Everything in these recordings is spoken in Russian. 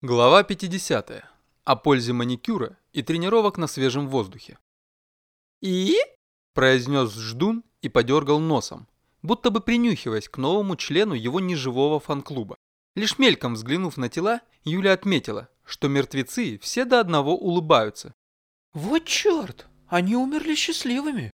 Глава 50. О пользе маникюра и тренировок на свежем воздухе. «И?» – произнес ждун и подергал носом, будто бы принюхиваясь к новому члену его неживого фан-клуба. Лишь мельком взглянув на тела, Юля отметила, что мертвецы все до одного улыбаются. «Вот черт! Они умерли счастливыми!»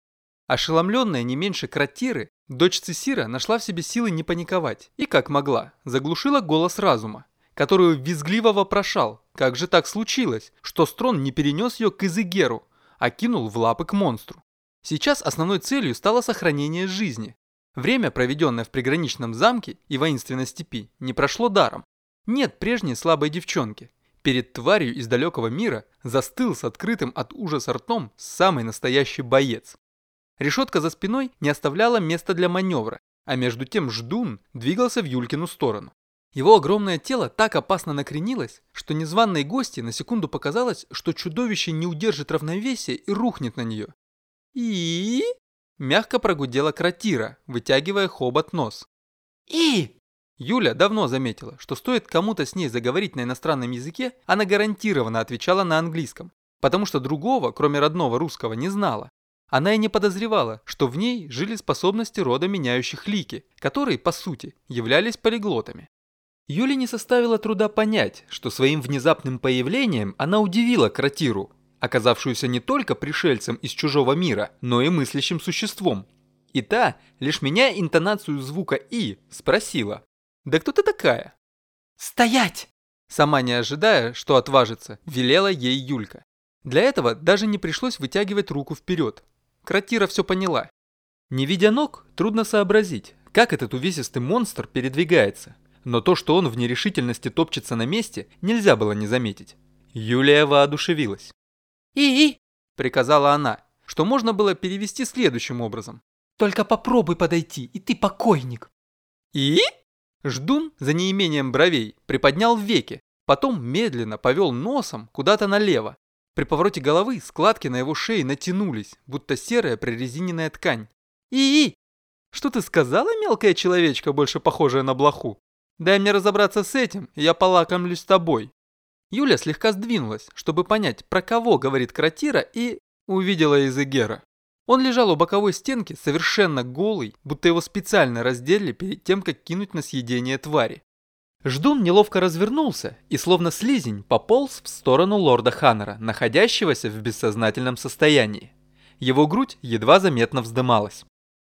Ошеломленная не меньше кратиры, дочь Цесира нашла в себе силы не паниковать и, как могла, заглушила голос разума которую визгливо вопрошал, как же так случилось, что Строн не перенес ее к Изыгеру, а кинул в лапы к монстру. Сейчас основной целью стало сохранение жизни. Время, проведенное в приграничном замке и воинственной степи, не прошло даром. Нет прежней слабой девчонки. Перед тварью из далекого мира застыл с открытым от ужаса ртом самый настоящий боец. Решетка за спиной не оставляла места для маневра, а между тем ждун двигался в Юлькину сторону. Его огромное тело так опасно накренилось, что незваной гости на секунду показалось, что чудовище не удержит равновесия и рухнет на нее. «И?» – мягко прогудела кротира, вытягивая хобот нос. «И?» Юля давно заметила, что стоит кому-то с ней заговорить на иностранном языке, она гарантированно отвечала на английском, потому что другого, кроме родного русского, не знала. Она и не подозревала, что в ней жили способности рода меняющих лики, которые, по сути, являлись полиглотами. Юле не составило труда понять, что своим внезапным появлением она удивила Кратиру, оказавшуюся не только пришельцем из чужого мира, но и мыслящим существом. И та, лишь меня интонацию звука «и», спросила. «Да кто ты такая?» «Стоять!» Сама не ожидая, что отважится, велела ей Юлька. Для этого даже не пришлось вытягивать руку вперед. Кратира все поняла. Не видя ног, трудно сообразить, как этот увесистый монстр передвигается но то, что он в нерешительности топчется на месте, нельзя было не заметить. Юлия воодушевилась. «И-и!» – приказала она, что можно было перевести следующим образом. «Только попробуй подойти, и ты покойник!» «И?» Ждун, за неимением бровей, приподнял веки, потом медленно повел носом куда-то налево. При повороте головы складки на его шее натянулись, будто серая прорезиненная ткань. «И-и!» «Что ты сказала, мелкая человечка, больше похожая на блоху?» Дай мне разобраться с этим, я полакомлюсь тобой. Юля слегка сдвинулась, чтобы понять, про кого говорит Кратира, и увидела Изегера. Он лежал у боковой стенки, совершенно голый, будто его специально раздели перед тем, как кинуть на съедение твари. Ждун неловко развернулся и, словно слизень, пополз в сторону лорда Ханнера, находящегося в бессознательном состоянии. Его грудь едва заметно вздымалась.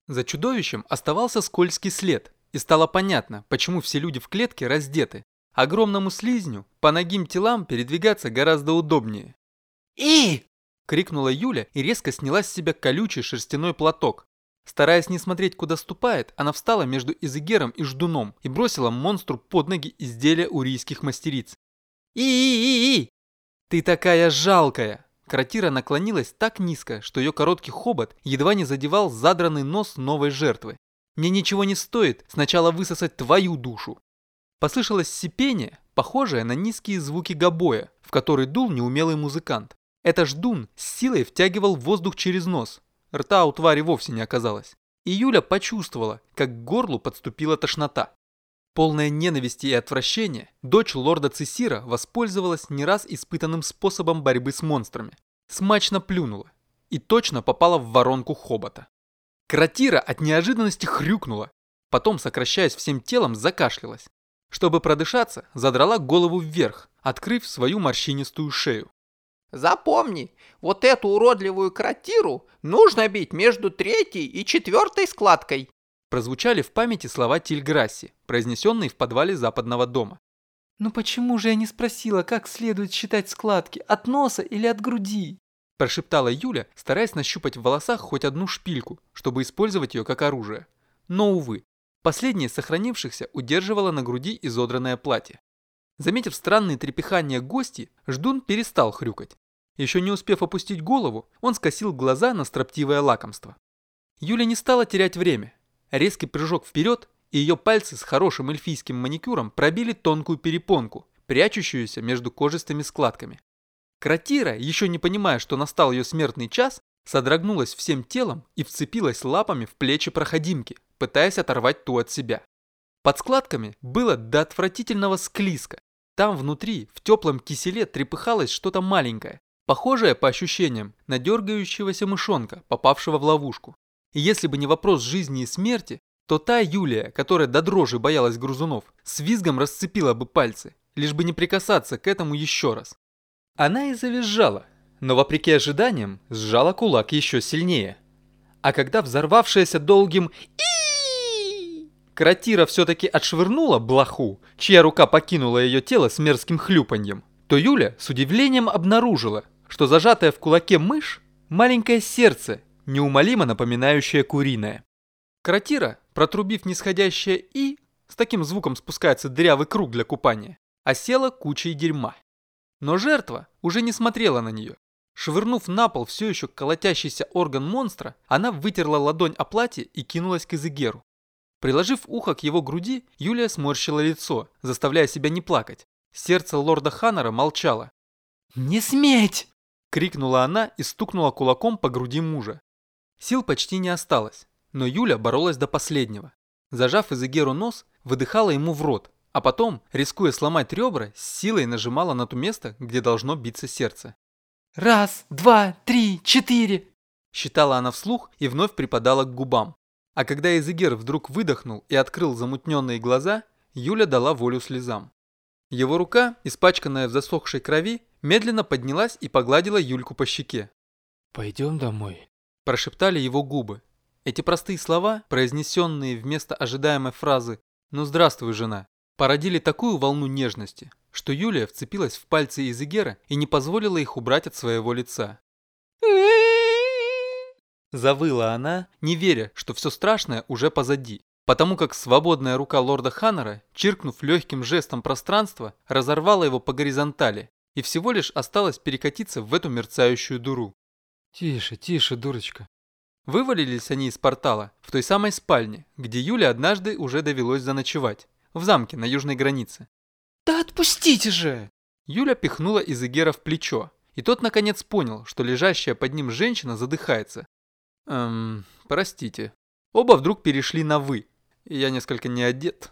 За чудовищем оставался скользкий след, и стало понятно, почему все люди в клетке раздеты. Огромному слизню по ногим телам передвигаться гораздо удобнее. «И!» – крикнула Юля и резко сняла с себя колючий шерстяной платок. Стараясь не смотреть, куда ступает, она встала между Изегером и Ждуном и бросила монстру под ноги изделия урийских мастериц. «И-и-и-и!» «Ты такая жалкая!» Кратира наклонилась так низко, что ее короткий хобот едва не задевал задранный нос новой жертвы. Мне ничего не стоит сначала высосать твою душу. Послышалось сипение, похожее на низкие звуки гобоя, в который дул неумелый музыкант. Это ждун с силой втягивал воздух через нос. Рта у твари вовсе не оказалось. И Юля почувствовала, как к горлу подступила тошнота. Полная ненависти и отвращения, дочь лорда Цесира воспользовалась не раз испытанным способом борьбы с монстрами. Смачно плюнула и точно попала в воронку хобота. Кратира от неожиданности хрюкнула, потом, сокращаясь всем телом, закашлялась. Чтобы продышаться, задрала голову вверх, открыв свою морщинистую шею. «Запомни, вот эту уродливую кратиру нужно бить между третьей и четвертой складкой!» Прозвучали в памяти слова Тильграсси, произнесенные в подвале западного дома. «Но почему же я не спросила, как следует считать складки, от носа или от груди?» Прошептала Юля, стараясь нащупать в волосах хоть одну шпильку, чтобы использовать ее как оружие. Но, увы, последнее сохранившихся удерживало на груди изодранное платье. Заметив странные трепихания гости, ждун перестал хрюкать. Еще не успев опустить голову, он скосил глаза на строптивое лакомство. Юля не стала терять время. Резкий прыжок вперед, и ее пальцы с хорошим эльфийским маникюром пробили тонкую перепонку, прячущуюся между кожистыми складками. Кратира, еще не понимая, что настал ее смертный час, содрогнулась всем телом и вцепилась лапами в плечи проходимки, пытаясь оторвать ту от себя. Под складками было до отвратительного склизко. Там внутри, в теплом киселе трепыхалось что-то маленькое, похожее по ощущениям на дергающегося мышонка, попавшего в ловушку. И если бы не вопрос жизни и смерти, то та Юлия, которая до дрожи боялась грызунов, с визгом расцепила бы пальцы, лишь бы не прикасаться к этому еще раз. Она и завизжала, но вопреки ожиданиям сжала кулак еще сильнее. А когда взорвавшаяся долгим и Кратира все-таки отшвырнула блоху, чья рука покинула ее тело с мерзким хлюпаньем, то Юля с удивлением обнаружила, что зажатая в кулаке мышь – маленькое сердце, неумолимо напоминающее куриное. Кратира, протрубив нисходящее «и», с таким звуком спускается дырявый круг для купания, осела кучей дерьма. Но жертва уже не смотрела на нее. Швырнув на пол все еще колотящийся орган монстра, она вытерла ладонь о платье и кинулась к Изегеру. Приложив ухо к его груди, Юлия сморщила лицо, заставляя себя не плакать. Сердце лорда Ханнера молчало. «Не сметь!» – крикнула она и стукнула кулаком по груди мужа. Сил почти не осталось, но Юля боролась до последнего. Зажав Изегеру нос, выдыхала ему в рот, а потом, рискуя сломать ребра, с силой нажимала на то место, где должно биться сердце. «Раз, два, три, четыре!» Считала она вслух и вновь припадала к губам. А когда Изегер вдруг выдохнул и открыл замутненные глаза, Юля дала волю слезам. Его рука, испачканная в засохшей крови, медленно поднялась и погладила Юльку по щеке. «Пойдем домой», – прошептали его губы. Эти простые слова, произнесенные вместо ожидаемой фразы «Ну здравствуй, жена», породили такую волну нежности, что Юлия вцепилась в пальцы Изегера и не позволила их убрать от своего лица. Завыла она, не веря, что все страшное уже позади, потому как свободная рука лорда Ханнера, чиркнув легким жестом пространства, разорвала его по горизонтали, и всего лишь осталось перекатиться в эту мерцающую дуру. «Тише, тише, дурочка». Вывалились они из портала, в той самой спальне, где Юле однажды уже довелось заночевать в замке на южной границе. «Да отпустите же!» Юля пихнула Изегера в плечо, и тот наконец понял, что лежащая под ним женщина задыхается. Эм, простите. Оба вдруг перешли на «вы», я несколько не одет.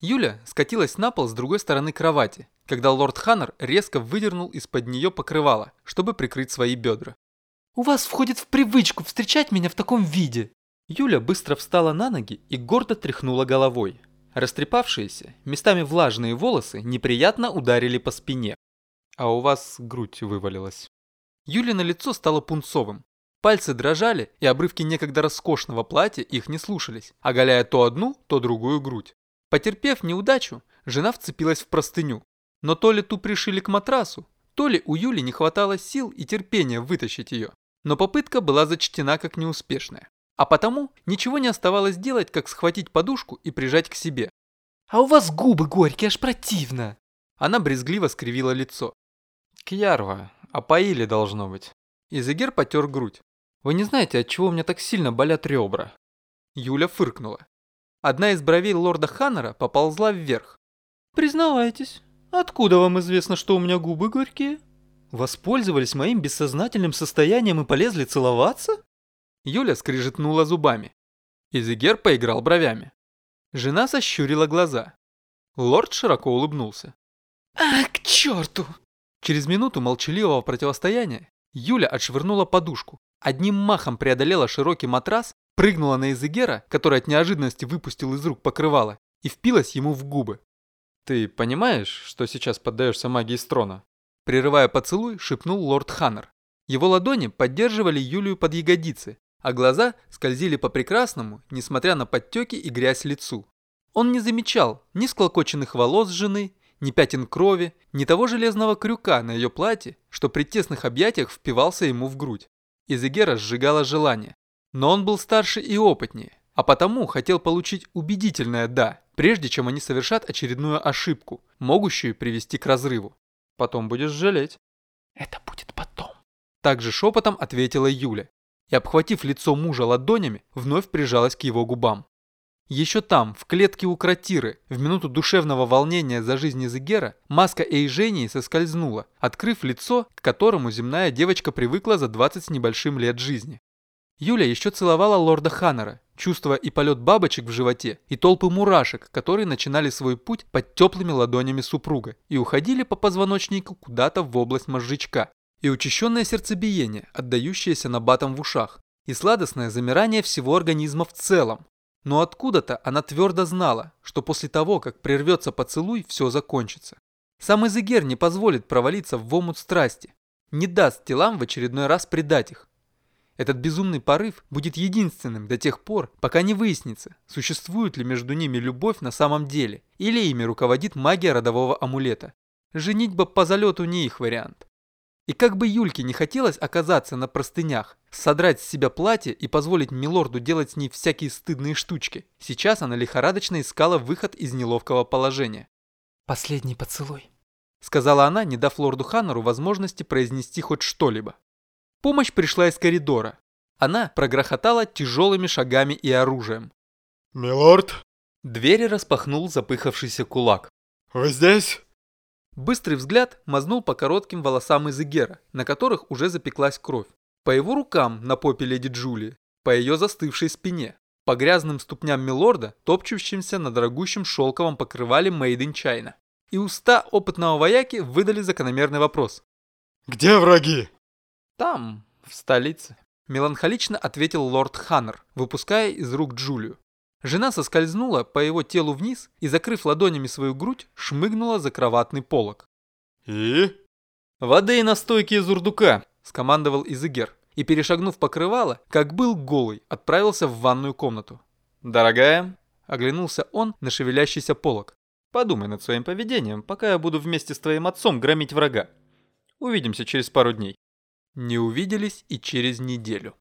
Юля скатилась на пол с другой стороны кровати, когда лорд Ханнер резко выдернул из-под нее покрывало, чтобы прикрыть свои бедра. «У вас входит в привычку встречать меня в таком виде!» Юля быстро встала на ноги и гордо тряхнула головой. Растрепавшиеся, местами влажные волосы неприятно ударили по спине. А у вас грудь вывалилась. Юлина лицо стало пунцовым. Пальцы дрожали, и обрывки некогда роскошного платья их не слушались, оголяя то одну, то другую грудь. Потерпев неудачу, жена вцепилась в простыню. Но то ли ту пришили к матрасу, то ли у Юли не хватало сил и терпения вытащить ее. Но попытка была зачтена как неуспешная. А потому ничего не оставалось делать, как схватить подушку и прижать к себе. «А у вас губы горькие, аж противно!» Она брезгливо скривила лицо. «Кьярва, опоили должно быть». Изегер потер грудь. «Вы не знаете, от чего у меня так сильно болят ребра?» Юля фыркнула. Одна из бровей лорда Ханнера поползла вверх. «Признавайтесь, откуда вам известно, что у меня губы горькие?» «Воспользовались моим бессознательным состоянием и полезли целоваться?» Юля скрижетнула зубами. Изегер поиграл бровями. Жена сощурила глаза. Лорд широко улыбнулся. «А, к черту!» Через минуту молчаливого противостояния Юля отшвырнула подушку, одним махом преодолела широкий матрас, прыгнула на Изегера, который от неожиданности выпустил из рук покрывало, и впилась ему в губы. «Ты понимаешь, что сейчас поддаешься магии Строна?» Прерывая поцелуй, шепнул лорд Ханнер. Его ладони поддерживали Юлию под ягодицы, а глаза скользили по прекрасному, несмотря на подтеки и грязь лицу. Он не замечал ни склокоченных волос жены, ни пятен крови, ни того железного крюка на ее платье, что при тесных объятиях впивался ему в грудь. Изегера сжигало желание. Но он был старше и опытнее, а потому хотел получить убедительное «да», прежде чем они совершат очередную ошибку, могущую привести к разрыву. Потом будешь жалеть. Это будет потом. Также шепотом ответила Юля, и, обхватив лицо мужа ладонями, вновь прижалась к его губам. Еще там, в клетке у кротиры, в минуту душевного волнения за жизнь Изегера, маска Эйжении соскользнула, открыв лицо, к которому земная девочка привыкла за 20 с небольшим лет жизни. Юля еще целовала лорда Ханнера, чувствуя и полет бабочек в животе, и толпы мурашек, которые начинали свой путь под теплыми ладонями супруга и уходили по позвоночнику куда-то в область мозжечка, и учащенное сердцебиение, отдающееся набатом в ушах, и сладостное замирание всего организма в целом. Но откуда-то она твердо знала, что после того, как прервется поцелуй, все закончится. Сам Изегер не позволит провалиться в омут страсти, не даст телам в очередной раз предать их. Этот безумный порыв будет единственным до тех пор, пока не выяснится, существует ли между ними любовь на самом деле, или ими руководит магия родового амулета. Женитьба по залету не их вариант. И как бы Юльке не хотелось оказаться на простынях, содрать с себя платье и позволить Милорду делать с ней всякие стыдные штучки, сейчас она лихорадочно искала выход из неловкого положения. «Последний поцелуй», — сказала она, не дав лорду Ханнеру возможности произнести хоть что-либо. Помощь пришла из коридора. Она прогрохотала тяжелыми шагами и оружием. «Милорд, Двери распахнул запыхавшийся кулак. вы здесь?» Быстрый взгляд мазнул по коротким волосам Изегера, на которых уже запеклась кровь. По его рукам на попе леди Джулии, по ее застывшей спине, по грязным ступням милорда, топчущимся на дорогущем шелковом покрывале Made in China. И уста опытного вояки выдали закономерный вопрос. «Где враги?» «Там, в столице», – меланхолично ответил лорд Ханнер, выпуская из рук Джулию. Жена соскользнула по его телу вниз и, закрыв ладонями свою грудь, шмыгнула за кроватный полог. «И?» «Воды и настойки из урдука», – скомандовал Изегер, и, перешагнув покрывало, как был голый, отправился в ванную комнату. «Дорогая», – оглянулся он на шевелящийся полог, – «подумай над своим поведением, пока я буду вместе с твоим отцом громить врага. Увидимся через пару дней». Не увиделись и через неделю.